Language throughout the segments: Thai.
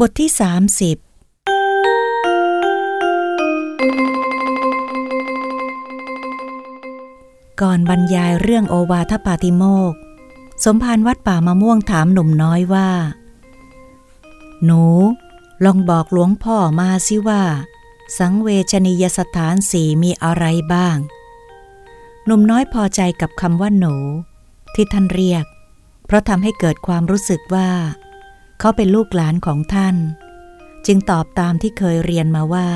บทที่ 30 ก่อนบรรยายเรื่องโอวาทปาติโมก สมภารวัดป่ามะม่วงถามหนุ่มน้อยว่า หนู ลองบอกหลวงพ่อมาสิว่า สังเวชนียสถานสีมีอะไรบ้าง หนุ่มน้อยพอใจกับคำว่าหนู ที่ท่านเรียก เพราะทำให้เกิดความรู้สึกว่า เขาเป็นลูกหลานของท่าน จึงตอบตามที่เคยเรียนมาว่า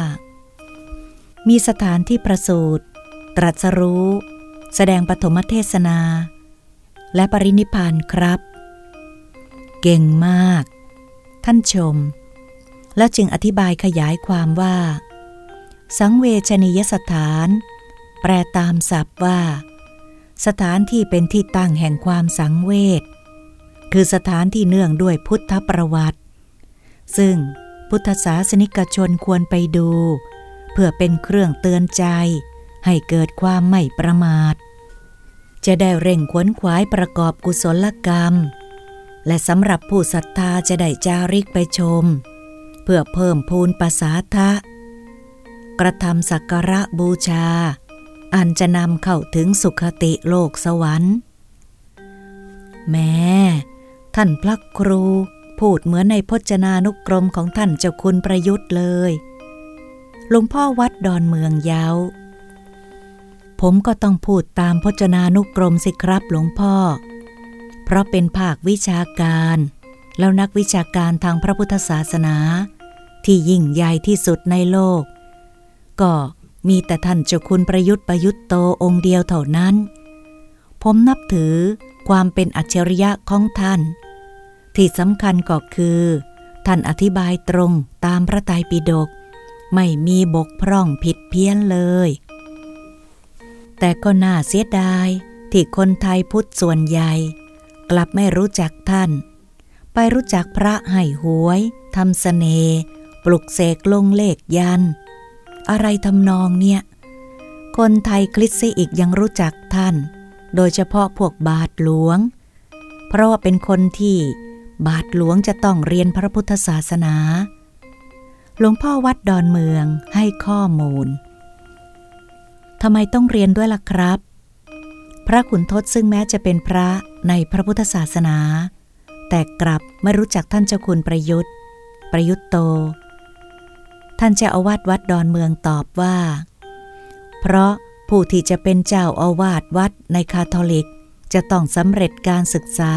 มีสถานที่ประสูตรตรัสรู้ แสดงปฐมเทศนา และปรินิพานครับ เก่งมาก ท่านชม แล้วจึงอธิบายขยายความว่า สังเวชนียสถาน แปลตามศัพท์ว่า สถานที่เป็นที่ตั้งแห่งความสังเวช คือสถานที่เนื่องด้วยพุทธประวัติ ซึ่งพุทธศาสนิกชนควรไปดู เพื่อเป็นเครื่องเตือนใจ ให้เกิดความไม่ประมาท จะได้เร่งขวนขวายประกอบกุศลกรรม และสำหรับผู้ศรัทธาจะได้จาริกไปชม เพื่อเพิ่มพูนประสาทะ กระทำสักการะบูชา อันจะนำเข้าถึงสุขติโลกสวรรค์ แม้ ท่านพระครู พูดเหมือนในพจนานุกรมของท่านเจ้าคุณประยุทธ์เลย หลวงพ่อวัดดอนเมืองเยา้าผมก็ต้องพูดตามพจนานุกรมสิครับหลวงพ่อ เพราะเป็นภาควิชาการ แล้วนักวิชาการทางพระพุทธศาสนา ที่ยิ่งใหญ่ที่สุดในโลก ก็มีแต่ท่านเจ้าคุณประยุทธ์ประยุทธ์โตองค์เดียวเท่านั้น ผมนับถือความเป็นอัจฉริยะของท่าน ที่สำคัญก็คือ ท่านอธิบายตรงตามพระไตรปิฎกไม่มีบกพร่องผิดเพี้ยนเลย แต่ก็น่าเสียดายที่คนไทยพุทธส่วนใหญ่ กลับไม่รู้จักท่าน ไปรู้จักพระให้หวยทำสเสน่ห์ปลุกเสกลงเลขยัน อะไรทำนองเนี่ย คนไทยคริสต์อีกยังรู้จักท่าน โดยเฉพาะพวกบาทหลวง เพราะว่าเป็นคนที่ บาทหลวงจะต้องเรียนพระพุทธศาสนา หลวงพ่อวัดดอนเมืองให้ข้อมูล ทำไมต้องเรียนด้วยล่ะครับ พระขุนทศซึ่งแม้จะเป็นพระในพระพุทธศาสนา แต่กลับไม่รู้จักท่านเจ้าคุณประยุทธ์ ประยุทธ์โต ท่านเจ้าอาวาสวัดดอนเมืองตอบว่า เพราะผู้ที่จะเป็นเจ้าอาวาสวัดในคาทอลิกจะต้องสำเร็จการศึกษา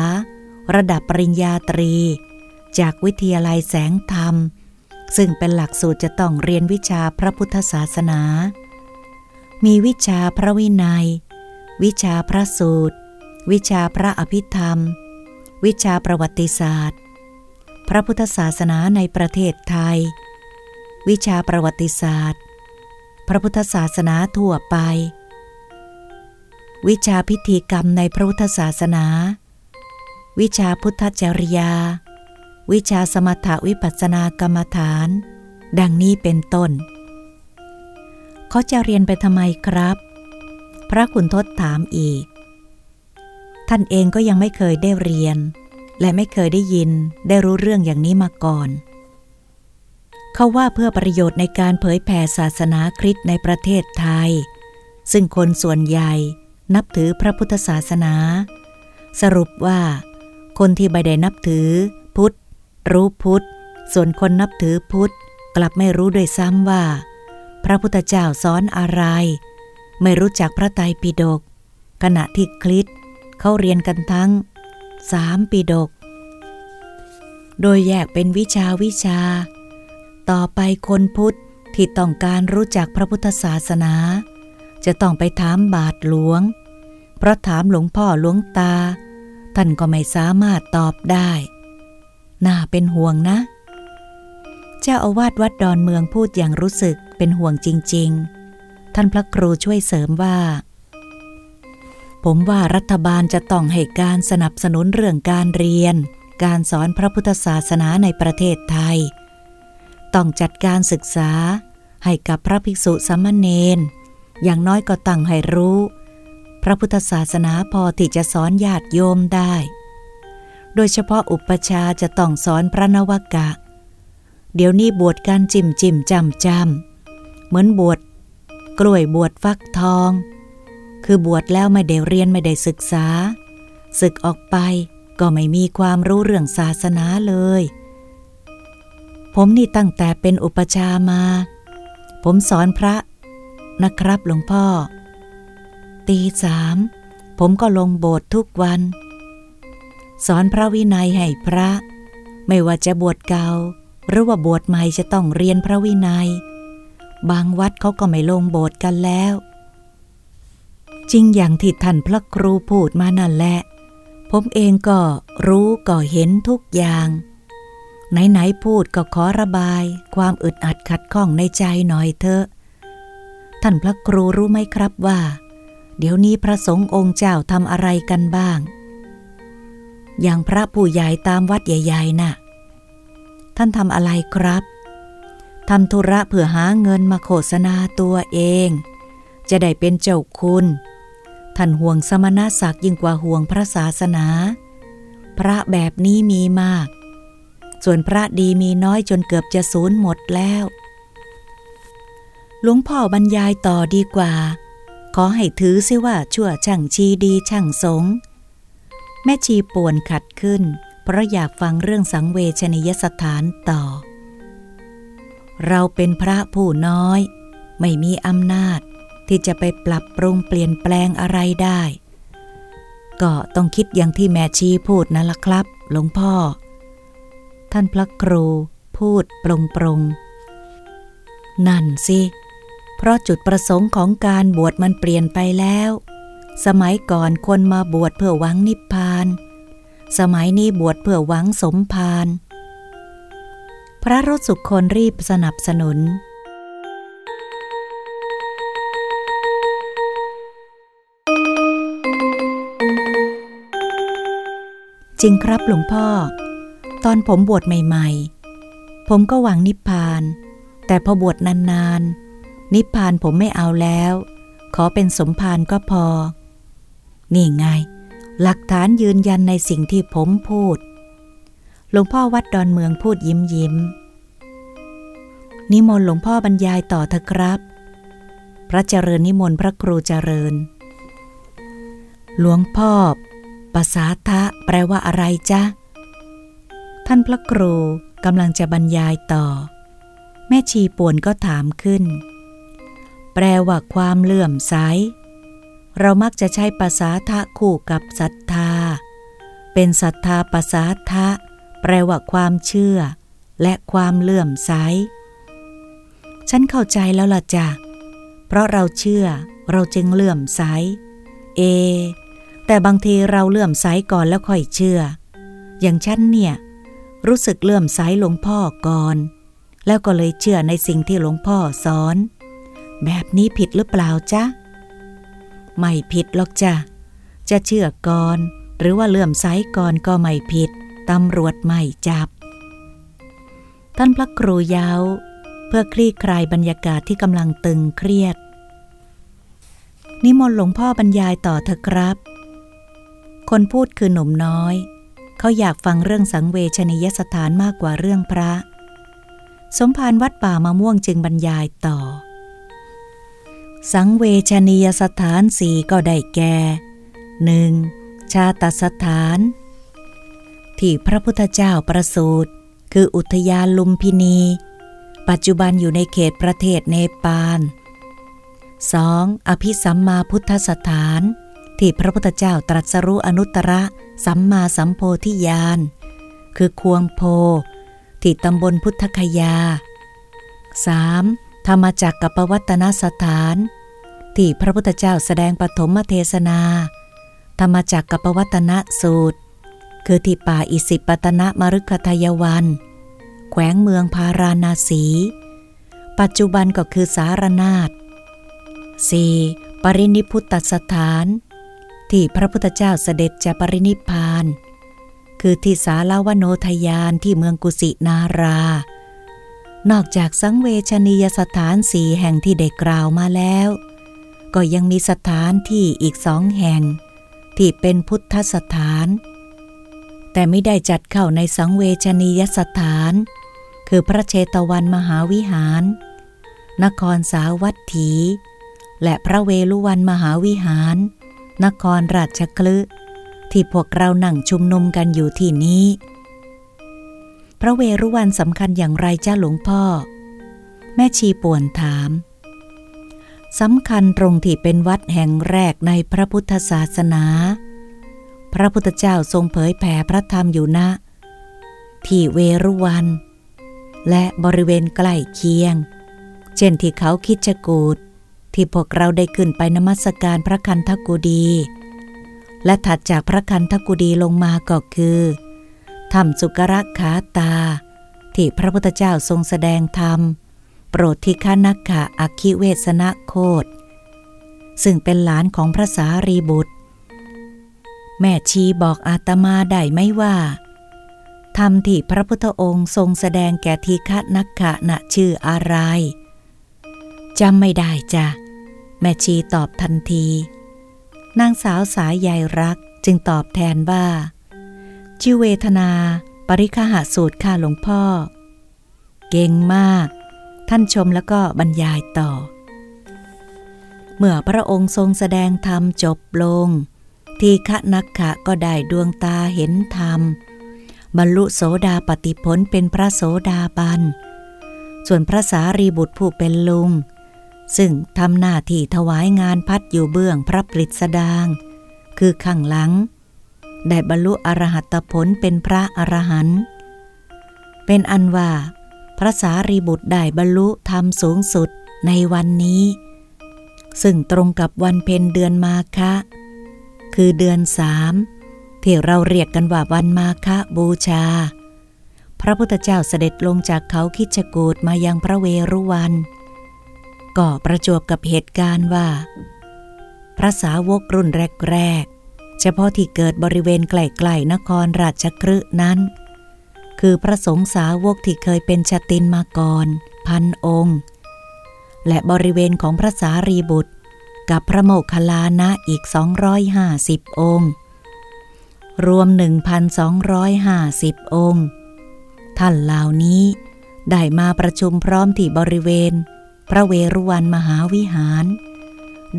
ระดับปริญญาตรี จากวิทยาลัยแสงธรรม ซึ่งเป็นหลักสูตรจะต้องเรียนวิชาพระพุทธศาสนา มีวิชาพระวินัย วิชาพระสูตร วิชาพระอภิธรรม วิชาประวัติศาสตร์ พระพุทธศาสนาในประเทศไทย วิชาประวัติศาสตร์ พระพุทธศาสนาทั่วไปวิชาพิธีกรรมในพระพุทธศาสนา วิชาพุทธจริยา วิชาสมถวิปัสสนากรรมฐาน ดังนี้เป็นต้น เขาจะเรียนไปทำไมครับ พระขุนทศถามอีก ท่านเองก็ยังไม่เคยได้เรียน และไม่เคยได้ยินได้รู้เรื่องอย่างนี้มาก่อนเขาว่าเพื่อประโยชน์ในการเผยแผ่ศาสนาคริสต์ในประเทศไทย ซึ่งคนส่วนใหญ่นับถือพระพุทธศาสนา สรุปว่า คนที่ไม่ได้นับถือ พุทธ รู้พุทธ ส่วนคนนับถือพุทธ กลับไม่รู้ด้วยซ้ำว่า พระพุทธเจ้าสอนอะไร ไม่รู้จักพระไตรปิฎกขณะที่คริตเขาเรียนกันทั้งสามปิฎกโดยแยกเป็นวิชาวิชา ต่อไปคนพุทธที่ต้องการรู้จักพระพุทธศาสนา จะต้องไปถามบาทหลวง เพราะถามหลวงพ่อหลวงตา ท่านก็ไม่สามารถตอบได้ น่าเป็นห่วงนะ เจ้าอาวาสวัดดอนเมืองพูดอย่างรู้สึกเป็นห่วงจริง ๆ ท่านพระครูช่วยเสริมว่า ผมว่ารัฐบาลจะต้องให้การสนับสนุนเรื่องการเรียน การสอนพระพุทธศาสนาในประเทศไทย ต้องจัดการศึกษาให้กับพระภิกษุสามเณรอย่างน้อยก็ตั้งให้รู้ พระพุทธศาสนาพอที่จะสอนญาติโยมได้ โดยเฉพาะอุปชาจะต้องสอนพระนวกะ เดี๋ยวนี้บวชการจิมจิมจำจำเหมือนบวชกล้วยบวชฟักทอง คือบวชแล้วไม่ได้เรียนไม่ได้ศึกษา ศึกออกไปก็ไม่มีความรู้เรื่องศาสนาเลย ผมนี่ตั้งแต่เป็นอุปชามา ผมสอนพระนะครับหลวงพ่อ ตีสามผมก็ลงโบสถ์ทุกวัน สอนพระวินัยให้พระ ไม่ว่าจะบวชเก่าหรือว่าบวชใหม่จะต้องเรียนพระวินัย บางวัดเขาก็ไม่ลงโบสถ์กันแล้ว จริงอย่างที่ท่านพระครูพูดมานั่นแหละ ผมเองก็รู้ก็เห็นทุกอย่าง ไหนๆพูดก็ขอระบาย ความอึดอัดขัดข้องในใจหน่อยเถอะ ท่านพระครูรู้ไหมครับว่า เดี๋ยวนี้พระสงฆ์องค์เจ้าทำอะไรกันบ้าง อย่างพระผู้ใหญ่ตามวัดใหญ่ๆนะ่ะ ท่านทำอะไรครับทำธุระเพื่อหาเงินมาโฆษณาตัวเอง จะได้เป็นเจ้าคุณ ท่านห่วงสมณศักดิ์ยิ่งกว่าห่วงพระศาสนา พระแบบนี้มีมาก ส่วนพระดีมีน้อยจนเกือบจะสูญหมดแล้ว หลวงพ่อบรรยายต่อดีกว่า ขอให้ถือซิว่าชั่วช่างชีดีช่างสง แม่ชีป่วนขัดขึ้น เพราะอยากฟังเรื่องสังเวชนียสถานต่อ เราเป็นพระผู้น้อย ไม่มีอำนาจ ที่จะไปปรับปรุงเปลี่ยนแปลงอะไรได้ ก็ต้องคิดอย่างที่แม่ชีพูดนั่นละครับ หลวงพ่อ ท่านพระครูพูดปรงปรงนั่นสิเพราะจุดประสงค์ของการบวชมันเปลี่ยนไปแล้ว สมัยก่อนคนมาบวชเพื่อหวังนิพพาน สมัยนี้บวชเพื่อหวังสมภาร พระรถสุคนรีบสนับสนุน จริงครับหลวงพ่อ ตอนผมบวชใหม่ ๆ ผมก็หวังนิพพาน แต่พอบวชนานๆ นิพพานผมไม่เอาแล้ว ขอเป็นสมภารก็พอ นี่ไง หลักฐานยืนยันในสิ่งที่ผมพูด หลวงพ่อวัดดอนเมืองพูดยิ้มยิ้ม นิมนต์หลวงพ่อบรรยายต่อเถอะครับ พระเจริญนิมนต์พระครูเจริญ หลวงพ่อภาษาทะแปลว่าอะไรจ๊ะ ท่านพระครูกำลังจะบรรยายต่อ แม่ชีป่วนก็ถามขึ้น แปลว่าความเลื่อมใส เรามักจะใช้ภาษาทะคู่กับศรัทธา เป็นศรัทธาภาษาทะ แปลว่าความเชื่อ และความเลื่อมใส ฉันเข้าใจแล้วล่ะจ้ะ เพราะเราเชื่อเราจึงเลื่อมใส เอ แต่บางทีเราเลื่อมใสก่อนแล้วค่อยเชื่อ อย่างฉันเนี่ย รู้สึกเลื่อมใสหลวงพ่อก่อน แล้วก็เลยเชื่อในสิ่งที่หลวงพ่อสอน แบบนี้ผิดหรือเปล่าจ๊ะ ไม่ผิดหรอกจ้ะ จะเชื่อก่อน หรือว่าเลื่อมใสก่อนก็ไม่ผิด ตำรวจไม่จับ ท่านพระครูยาวเพื่อคลี่คลายบรรยากาศที่กำลังตึงเครียด นิมนต์หลวงพ่อบรรยายต่อเถอะครับ คนพูดคือหนุ่มน้อย เขาอยากฟังเรื่องสังเวชนียสถานมากกว่าเรื่องพระ สมภารวัดป่ามะม่วงจึงบรรยายต่อ สังเวชนียสถานสี่ก็ได้แก่หนึ่งชาตสถาน ที่พระพุทธเจ้าประสูติคืออุทยานลุมพินี ปัจจุบันอยู่ในเขตประเทศเนปาล 2. อภิสัมมาพุทธสถาน ที่พระพุทธเจ้าตรัสรู้อนุตตรสัมมาสัมโพธิญาณ คือควงโพ ที่ตำบลพุทธคยา 3. ธรรมจักกับปวัตนสถาน ที่พระพุทธเจ้าแสดงปฐมเทศนา ธรรมจักกับปวัตนสูตร คือที่ป่าอิสิปตนะมรุกทายวัน แขวงเมืองพาราณสี ปัจจุบันก็คือสารนาฏ 4. ปรินิพุตตสถาน ที่พระพุทธเจ้าเสด็จจะปรินิพาน คือที่สาลาวโนทยานที่เมืองกุสินารา นอกจากสังเวชนียสถานสีแห่งที่ได้กล่าวมาแล้ว ก็ยังมีสถานที่อีกสองแห่ง ที่เป็นพุทธสถาน แต่ไม่ได้จัดเข้าในสังเวชนียสถาน คือพระเชตวันมหาวิหาร นครสาวัตถี และพระเวลุวันมหาวิหาร นครราชคลึที่พวกเราหนั่งชุมนุมกันอยู่ที่นี้ พระเวรุวันสำคัญอย่างไรจ้าหลวงพ่อ แม่ชีป่วนถามสำคัญตรงที่เป็นวัดแห่งแรกในพระพุทธศาสนา พระพุทธเจ้าทรงเผยแผ่พระธรรมอยู่ณที่เวรุวัน และบริเวณใกล้เคียง เช่นที่เขาคิดจกูดที่พวกเราได้ขึ้นไปนมัสการพระคันธกุดี และถัดจากพระคันธกุดีลงมาก็คือ ธรรมสุกรักขาตา ที่พระพุทธเจ้าทรงแสดงธรรม โปรดทิฆานักขะอคิเวสนะโคดซึ่งเป็นหลานของพระสารีบุตร แม่ชีบอกอาตมาได้ไหมว่า ธรรมที่พระพุทธองค์ทรงแสดงแก่ทีฆนักขะณชื่ออะไรจำไม่ได้จ้ะ แม่ชีตอบทันที นางสาวสายใยรักจึงตอบแทนว่า ชื่อเวทนา ปริคหาสูตรค่ะหลวงพ่อ เก่งมาก ท่านชมแล้วก็บรรยายต่อ เมื่อพระองค์ทรงแสดงธรรมจบลง ทีฆนักขะก็ได้ดวงตาเห็นธรรม บรรลุโสดาปติผลเป็นพระโสดาบัน ส่วนพระสารีบุตรผู้เป็นลุง ซึ่งทำหน้าที่ถวายงานพัดอยู่เบื้องพระปริศดาง คือข้างหลัง ได้บรรลุอรหัตผลเป็นพระอรหันต์เป็นอันว่าพระสารีบุตรได้บรรลุธรรมสูงสุดในวันนี้ ซึ่งตรงกับวันเพ็ญเดือนมาคะ คือเดือนสามที่เราเรียกกันว่าวันมาคะบูชา พระพุทธเจ้าเสด็จลงจากเขาคิชกูดมายังพระเวรุวัน ก็ประจวบกับเหตุการณ์ว่า พระสาวกรุ่นแรกๆ เฉพาะที่เกิดบริเวณใกลๆนครราชครืนั้น คือพระสงฆ์สาวกที่เคยเป็นชตินมาก่อน พันองค์ และบริเวณของพระสารีบุตร กับพระโมคคัลลานะอีก 250 องค์ รวม 1,250 องค์ ท่านเหล่านี้ได้มาประชุมพร้อมที่บริเวณ พระเวรุวันมหาวิหาร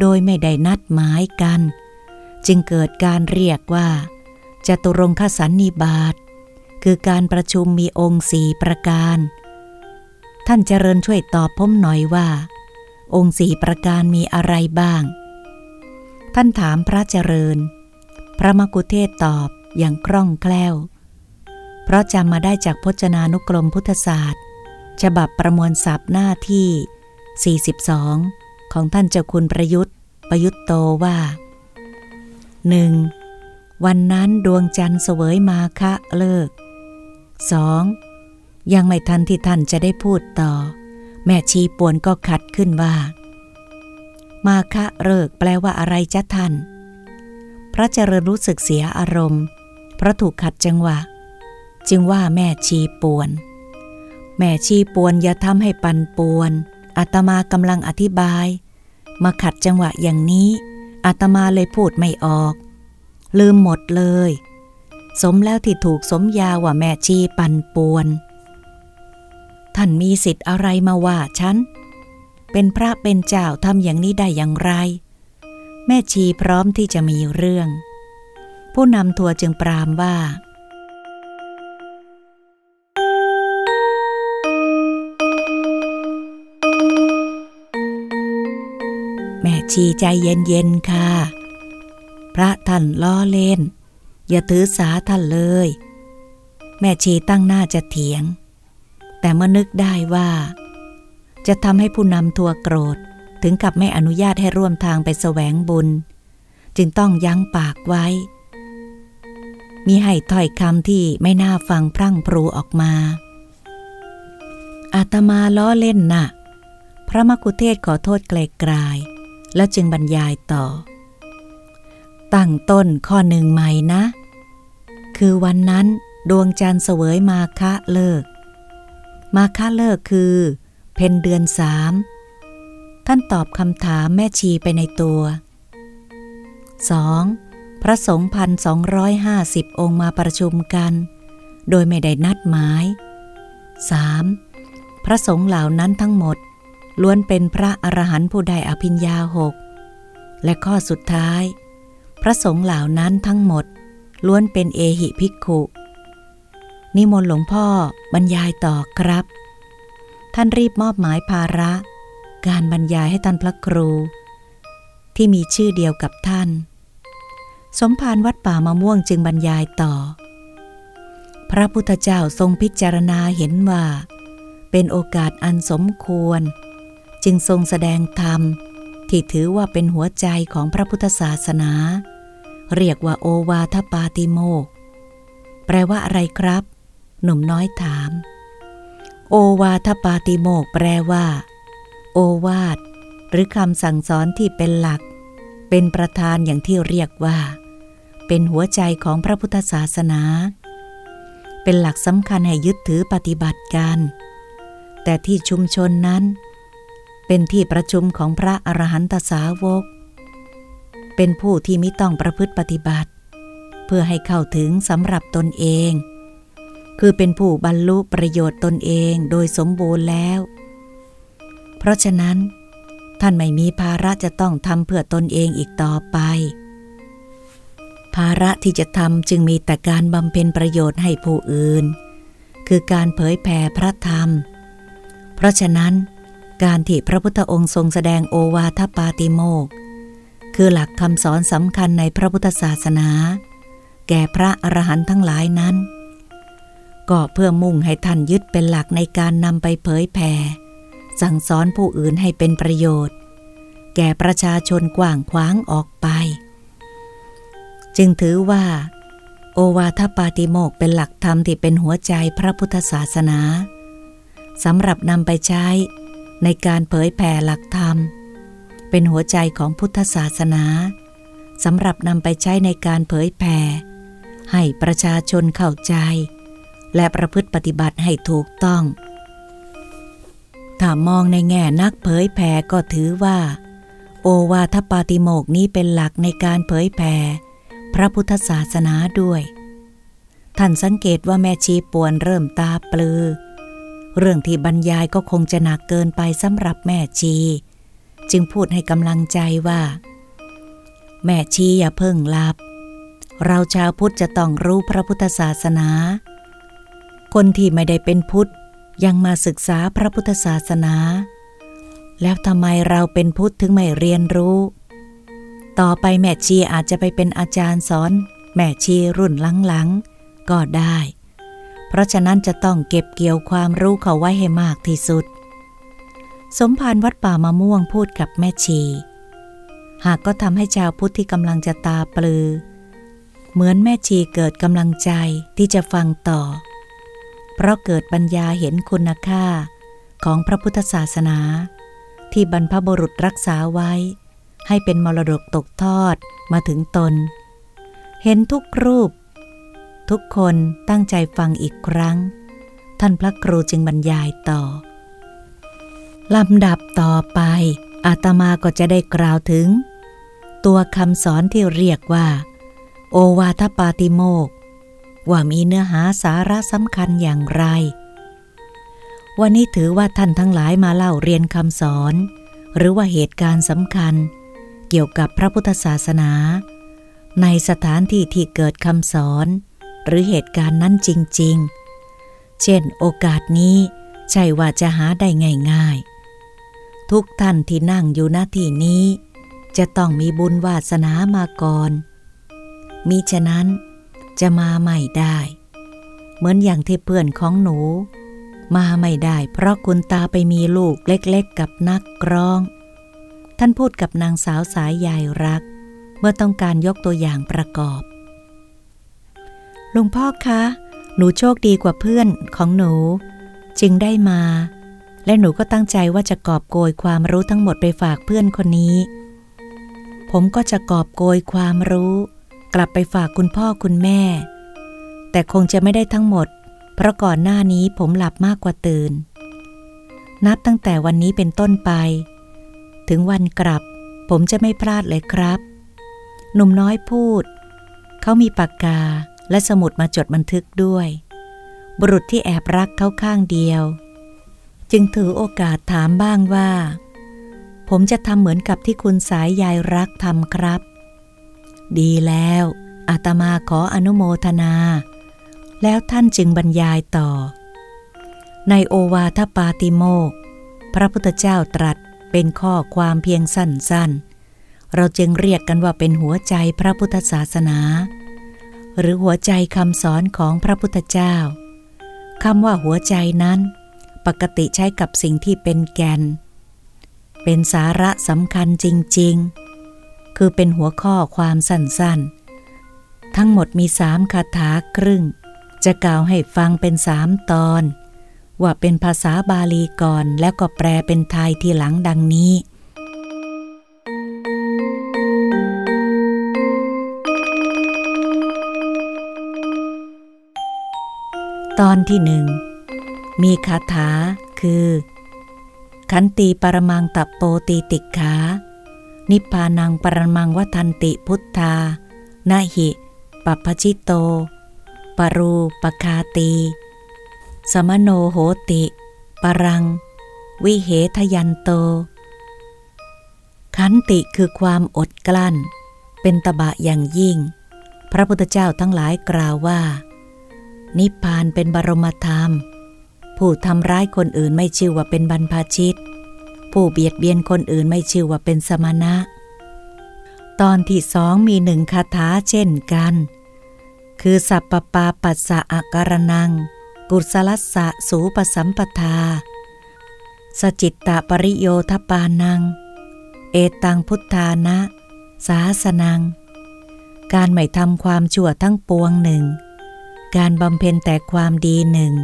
โดยไม่ได้นัดหมายกัน จึงเกิดการเรียกว่าจตุรงคสันนิบาตคือการประชุมมีองค์สี่ประการ ท่านเจริญช่วยตอบผมหน่อยว่า องค์สี่ประการมีอะไรบ้าง ท่านถามพระเจริญ พระมกุเทศตอบอย่างคล่องแคล่ว เพราะจำมาได้จากพจนานุกรมพุทธศาสตร์ ฉบับประมวลศัพท์หน้าที่ 42 ของท่านเจ้าคุณประยุทธ์ ประยุทธ์โตว่า 1. วันนั้นดวงจันทร์เสวยมาคะเลิก 2. ยังไม่ทันที่ท่านจะได้พูดต่อ แม่ชีปวนก็ขัดขึ้นว่า มาคะเลิกแปลว่าอะไรจ้ะท่าน พระเจริญรู้สึกเสียอารมณ์ เพราะถูกขัดจังหวะ จึงว่าแม่ชีปวน แม่ชีปวนอย่าทำให้ปันปวนอาตมากำลังอธิบาย มาขัดจังหวะอย่างนี้ อาตมาเลยพูดไม่ออก ลืมหมดเลย สมแล้วที่ถูกสมยาว่าแม่ชีปันปวน ท่านมีสิทธิ์อะไรมาว่าฉัน เป็นพระเป็นเจ้าทำอย่างนี้ได้อย่างไร แม่ชีพร้อมที่จะมีเรื่อง ผู้นำทัวจึงปรามว่า แม่ชีใจเย็นๆค่ะ พระท่านล้อเล่น อย่าถือสาท่านเลย แม่ชีตั้งหน้าจะเถียง แต่เมื่อนึกได้ว่า จะทำให้ผู้นำทัวโกรธถึงกับไม่อนุญาตให้ร่วมทางไปแสวงบุญ จึงต้องยั้งปากไว้ มีให้ถ้อยคำที่ไม่น่าฟังพรั่งพรูออกมา อาตมาล้อเล่นนะ่ะ พระมกุเทศขอโทษไกลๆ แล้วจึงบรรยายต่อ ตั้งต้นข้อหนึ่งใหม่นะ คือวันนั้นดวงจันทร์เสวยมาคะเลิก มาคะเลิกคือ เพนเดือนสามท่านตอบคำถามแม่ชีไปในตัว 2. พระสงฆ์พันสองร้อยห้าสิบองค์มาประชุมกัน โดยไม่ได้นัดหมาย 3. พระสงฆ์เหล่านั้นทั้งหมด ล้วนเป็นพระอรหันต์ผู้ใดอภิญญาหก และข้อสุดท้าย พระสงฆ์เหล่านั้นทั้งหมด ล้วนเป็นเอหิภิกขุ นิมนต์หลวงพ่อบรรยายต่อครับ ท่านรีบมอบหมายภาระ การบรรยายให้ท่านพระครู ที่มีชื่อเดียวกับท่าน สมภารวัดป่ามะม่วงจึงบรรยายต่อ พระพุทธเจ้าทรงพิจารณาเห็นว่า เป็นโอกาสอันสมควร จึงทรงแสดงธรรม ที่ถือว่าเป็นหัวใจของพระพุทธศาสนา เรียกว่าโอวาทปาติโมก แปลว่าอะไรครับ หนุ่มน้อยถาม โอวาทปาติโมก แปลว่า โอวาท หรือคำสั่งสอนที่เป็นหลัก เป็นประธานอย่างที่เรียกว่า เป็นหัวใจของพระพุทธศาสนา เป็นหลักสำคัญให้ยึดถือปฏิบัติกันแต่ที่ชุมชนนั้น เป็นที่ประชุมของพระอรหันตสาวก เป็นผู้ที่ไม่ต้องประพฤติปฏิบัติ เพื่อให้เข้าถึงสำหรับตนเอง คือเป็นผู้บรรลุประโยชน์ตนเองโดยสมบูรณ์แล้ว เพราะฉะนั้น ท่านไม่มีภาระจะต้องทำเพื่อตนเองอีกต่อไป ภาระที่จะทำจึงมีแต่การบำเพ็ญประโยชน์ให้ผู้อื่น คือการเผยแผ่พระธรรม เพราะฉะนั้น การที่พระพุทธองค์ทรงแสดงโอวาทปาติโมก คือหลักคำสอนสำคัญในพระพุทธศาสนา แก่พระอรหันต์ทั้งหลายนั้น ก็เพื่อมุ่งให้ท่านยึดเป็นหลักในการนำไปเผยแผ่ สั่งสอนผู้อื่นให้เป็นประโยชน์ แก่ประชาชนกว้างขวางออกไป จึงถือว่า โอวาทปาติโมกเป็นหลักธรรมที่เป็นหัวใจพระพุทธศาสนาสำหรับนำไปใช้ ในการเผยแผ่หลักธรรม เป็นหัวใจของพุทธศาสนาสำหรับนำไปใช้ในการเผยแผ่ให้ประชาชนเข้าใจ และประพฤติปฏิบัติให้ถูกต้อง ถ้ามองในแง่นักเผยแผ่ก็ถือว่า โอวาทปาติโมกนี้เป็นหลักในการเผยแผ่พระพุทธศาสนาด้วย ท่านสังเกตว่าแม่ชีป่วนเริ่มตาปลือ เรื่องที่บรรยายก็คงจะหนักเกินไปสำหรับแม่ชี จึงพูดให้กำลังใจว่า แม่ชีอย่าเพิ่งหลับ เราชาวพุทธจะต้องรู้พระพุทธศาสนา คนที่ไม่ได้เป็นพุทธยังมาศึกษาพระพุทธศาสนา แล้วทำไมเราเป็นพุทธถึงไม่เรียนรู้ ต่อไปแม่ชีอาจจะไปเป็นอาจารย์สอน แม่ชีรุ่นหลังๆก็ได้ เพราะฉะนั้นจะต้องเก็บเกี่ยวความรู้เขาไว้ให้มากที่สุด สมภารวัดป่ามะม่วงพูดกับแม่ชี หากก็ทำให้ชาวพุทธที่กำลังจะตาปลือ เหมือนแม่ชีเกิดกำลังใจที่จะฟังต่อ เพราะเกิดปัญญาเห็นคุณค่าของพระพุทธศาสนา ที่บรรพบุรุษรักษาไว้ ให้เป็นมรดกตกทอดมาถึงตน เห็นทุกรูป ทุกคนตั้งใจฟังอีกครั้ง ท่านพระครูจึงบรรยายต่อ ลำดับต่อไป อาตมาก็จะได้กล่าวถึง ตัวคำสอนที่เรียกว่า โอวาทปาติโมก ว่ามีเนื้อหาสาระสำคัญอย่างไร วันนี้ถือว่าท่านทั้งหลายมาเล่าเรียนคำสอน หรือว่าเหตุการณ์สำคัญ เกี่ยวกับพระพุทธศาสนา ในสถานที่ที่เกิดคำสอน หรือเหตุการณ์นั้นจริง ๆ เช่นโอกาสนี้ใช่ว่าจะหาได้ง่ายๆ ทุกท่านที่นั่งอยู่หน้าที่นี้ จะต้องมีบุญวาสนามาก่อนมิฉะนั้นจะมาไม่ได้ เหมือนอย่างที่เพื่อนของหนู มาไม่ได้ เพราะคุณตาไปมีลูกเล็กๆ กับนักกร้อง ท่านพูดกับนางสาวสายใยรัก เมื่อต้องการยกตัวอย่างประกอบ หลวงพ่อคะ หนูโชคดีกว่าเพื่อนของหนู จึงได้มา และหนูก็ตั้งใจว่าจะกอบโกยความรู้ทั้งหมดไปฝากเพื่อนคนนี้ ผมก็จะกอบโกยความรู้ กลับไปฝากคุณพ่อคุณแม่ แต่คงจะไม่ได้ทั้งหมด เพราะก่อนหน้านี้ผมหลับมากกว่าตื่น นับตั้งแต่วันนี้เป็นต้นไป ถึงวันกลับ ผมจะไม่พลาดเลยครับ หนุ่มน้อยพูด เขามีปากกา และสมุดมาจดบันทึกด้วย บุรุษที่แอบรักเขาข้างเดียว จึงถือโอกาสถามบ้างว่า ผมจะทำเหมือนกับที่คุณสายยายรักทำครับ ดีแล้วอาตมาขออนุโมทนา แล้วท่านจึงบรรยายต่อ ในโอวาทปาติโมก พระพุทธเจ้าตรัสเป็นข้อความเพียงสั้นๆ เราจึงเรียกกันว่าเป็นหัวใจพระพุทธศาสนา หรือหัวใจคำสอนของพระพุทธเจ้าคำว่าหัวใจนั้น ปกติใช้กับสิ่งที่เป็นแกน เป็นสาระสำคัญจริง ๆ คือเป็นหัวข้อความสั้น ๆ ทั้งหมดมีสามคาถาครึ่ง จะกล่าวให้ฟังเป็นสามตอน ว่าเป็นภาษาบาลีก่อนแล้วก็แปลเป็นไทยทีหลังดังนี้ ตอนที่หนึ่งมีคาถาคือ ขันตีปรมังตับโปตีติกขา นิพพานังปรมังวัทันติพุทธานาหิปัปชิโต ปรูปคาตี สมโนโหติ ปรัง วิเหทยันโต ขันติคือความอดกลั้น เป็นตบะอย่างยิ่ง พระพุทธเจ้าทั้งหลายกล่าวว่า นิพพานเป็นบรมธรรม ผู้ทำร้ายคนอื่นไม่ชื่อว่าเป็นบรรพชิต ผู้เบียดเบียนคนอื่นไม่ชื่อว่าเป็นสมณะ ตอนที่สองมีหนึ่งคาถาเช่นกัน คือสัพปปาปัสสะอาการนัง กุศลัสสะสูปสัมปทา สจิตตปริโยทปานัง เอตังพุทธานะ สาสนัง การไม่ทำความชั่วทั้งปวงหนึ่ง การบำเพ็ญแต่ความดีหนึ่ง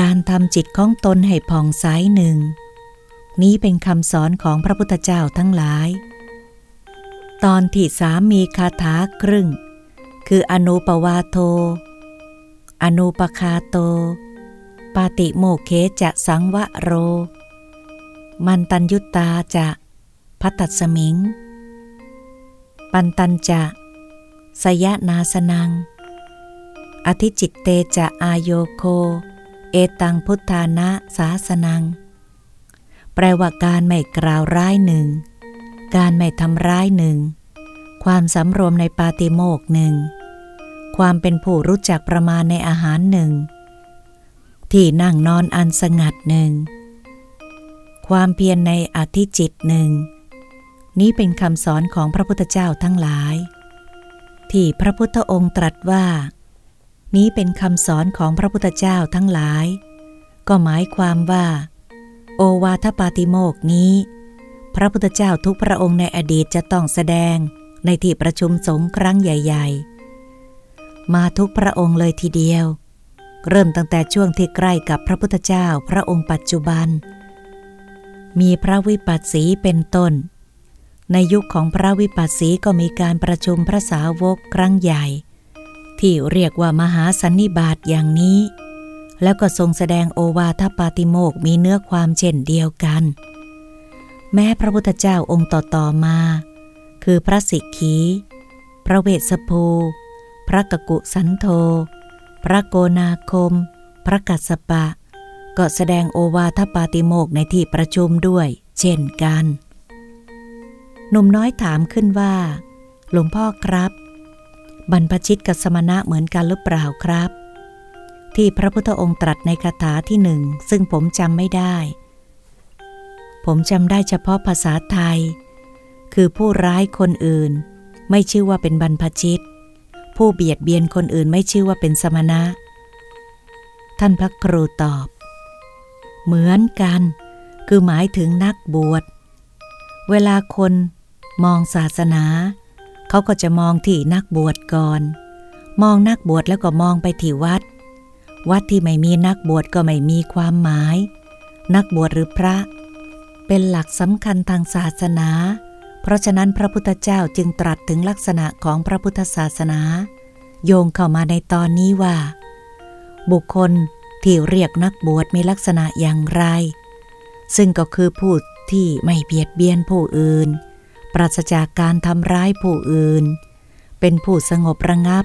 การทำจิตของตนให้ผ่องใสหนึ่ง นี้เป็นคำสอนของพระพุทธเจ้าทั้งหลาย ตอนที่สามมีคาถาครึ่ง คืออนุปวาโท อนุปคาโต ปาติโมเคจะสังวะโร มันตัญยุตตาจะพัตตสมิง ปันตันจะสยนาสนัง อธิจิตเตจะอายโยโค เอตังพุทธานะสาสนัง แปลว่าการไม่กล่าวร้ายหนึ่ง การไม่ทำร้ายหนึ่ง ความสำรวมในปาติโมกหนึ่ง ความเป็นผู้รู้จักประมาณในอาหารหนึ่ง ที่นั่งนอนอันสงัดหนึ่ง ความเพียรในอธิจิตหนึ่ง นี้เป็นคำสอนของพระพุทธเจ้าทั้งหลาย ที่พระพุทธองค์ตรัสว่า นี้เป็นคำสอนของพระพุทธเจ้าทั้งหลาย ก็หมายความว่า โอวาทปาติโมกนี้ พระพุทธเจ้าทุกพระองค์ในอดีตจะต้องแสดงในที่ประชุมสงฆ์ครั้งใหญ่ ๆ มาทุกพระองค์เลยทีเดียว เริ่มตั้งแต่ช่วงที่ใกล้กับพระพุทธเจ้าพระองค์ปัจจุบัน มีพระวิปัสสีเป็นต้น ในยุคของพระวิปัสสีก็มีการประชุมพระสาวกครั้งใหญ่ ที่เรียกว่ามหาสันนิบาตอย่างนี้ แล้วก็ทรงแสดงโอวาทปาติโมกมีเนื้อความเช่นเดียวกัน แม้พระพุทธเจ้าองค์ต่อๆมา คือพระสิกขี พระเวสสภู พระกกุสันโธ พระโกนาคม พระกัสสปะ ก็แสดงโอวาทปาติโมกในที่ประชุมด้วยเช่นกันหนุ่มน้อยถามขึ้นว่า หลวงพ่อครับ บรรพชิตกับสมณะเหมือนกันหรือเปล่าครับ ที่พระพุทธองค์ตรัสในคาถาที่หนึ่งซึ่งผมจำไม่ได้ ผมจำได้เฉพาะภาษาไทย คือผู้ร้ายคนอื่น ไม่ชื่อว่าเป็นบรรพชิต ผู้เบียดเบียนคนอื่นไม่ชื่อว่าเป็นสมณะ ท่านพระครูตอบ เหมือนกัน คือหมายถึงนักบวช เวลาคนมองศาสนา เขาก็จะมองที่นักบวชก่อน มองนักบวชแล้วก็มองไปที่วัด วัดที่ไม่มีนักบวชก็ไม่มีความหมาย นักบวชหรือพระ เป็นหลักสำคัญทางศาสนา เพราะฉะนั้นพระพุทธเจ้าจึงตรัสถึงลักษณะของพระพุทธศาสนา โยงเข้ามาในตอนนี้ว่า บุคคลที่เรียกนักบวชมีลักษณะอย่างไร ซึ่งก็คือผู้ที่ไม่เบียดเบียนผู้อื่น ราศจากการทำร้ายผู้อื่น เป็นผู้สงบระงับ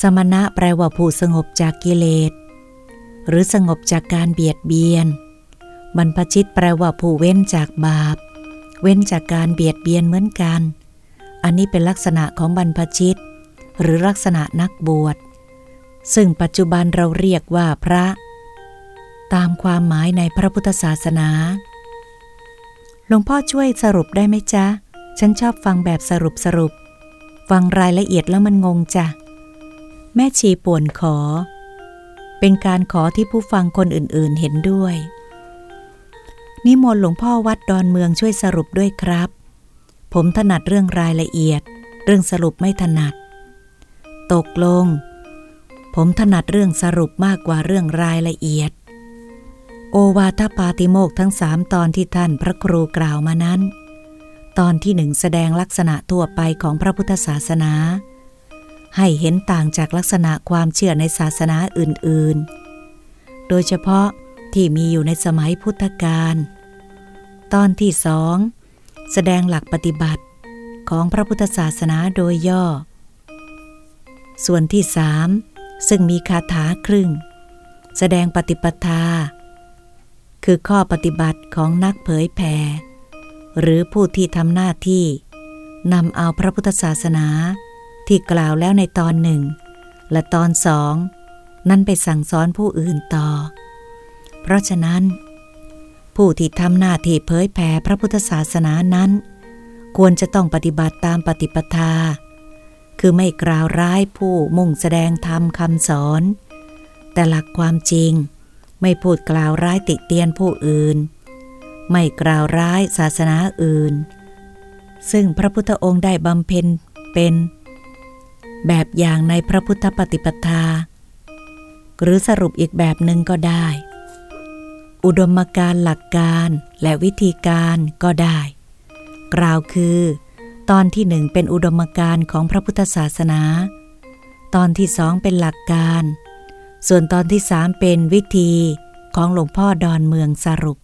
สมณะแปลว่าผู้สงบจากกิเลส หรือสงบจากการเบียดเบียน บรรพชิตแปลว่าผู้เว้นจากบาป เว้นจากการเบียดเบียนเหมือนกัน อันนี้เป็นลักษณะของบรรพชิต หรือลักษณะนักบวช ซึ่งปัจจุบันเราเรียกว่าพระ ตามความหมายในพระพุทธศาสนา หลวงพ่อช่วยสรุปได้ไหมจ๊ะ ฉันชอบฟังแบบสรุปสรุป ฟังรายละเอียดแล้วมันงงจ้ะ แม่ชีป่วนขอ เป็นการขอที่ผู้ฟังคนอื่นๆเห็นด้วย นิมนต์หลวงพ่อวัดดอนเมืองช่วยสรุปด้วยครับ ผมถนัดเรื่องรายละเอียด เรื่องสรุปไม่ถนัด ตกลง ผมถนัดเรื่องสรุปมากกว่าเรื่องรายละเอียด โอวาทปาติโมกทั้งสามตอนที่ท่านพระครูกล่าวมานั้น ตอนที่หนึ่งแสดงลักษณะทั่วไปของพระพุทธศาสนา ให้เห็นต่างจากลักษณะความเชื่อในศาสนาอื่นๆ โดยเฉพาะที่มีอยู่ในสมัยพุทธกาล ตอนที่สองแสดงหลักปฏิบัติของพระพุทธศาสนาโดยย่อ ส่วนที่สามซึ่งมีคาถาครึ่ง แสดงปฏิปทา คือข้อปฏิบัติของนักเผยแผ่หรือผู้ที่ทำหน้าที่นำเอาพระพุทธศาสนาที่กล่าวแล้วในตอนหนึ่ง และตอนสองนั่นไปสั่งสอนผู้อื่นต่อ เพราะฉะนั้น ผู้ที่ทำหน้าที่เผยแผ่พระพุทธศาสนานั้น ควรจะต้องปฏิบัติตามปฏิปทา คือไม่กล่าวร้ายผู้มุ่งแสดงธรรมคำสอน แต่หลักความจริง ไม่พูดกล่าวร้ายติเตียนผู้อื่น ไม่กล่าวร้ายศาสนาอื่น ซึ่งพระพุทธองค์ได้บำเพ็ญเป็น แบบอย่างในพระพุทธปฏิปทา หรือสรุปอีกแบบหนึ่งก็ได้ อุดมการหลักการและวิธีการก็ได้ กล่าวคือ ตอนที่หนึ่งเป็นอุดมการของพระพุทธศาสนา ตอนที่สองเป็นหลักการ ส่วนตอนที่สามเป็นวิธีของหลวงพ่อดอนเมืองสรุป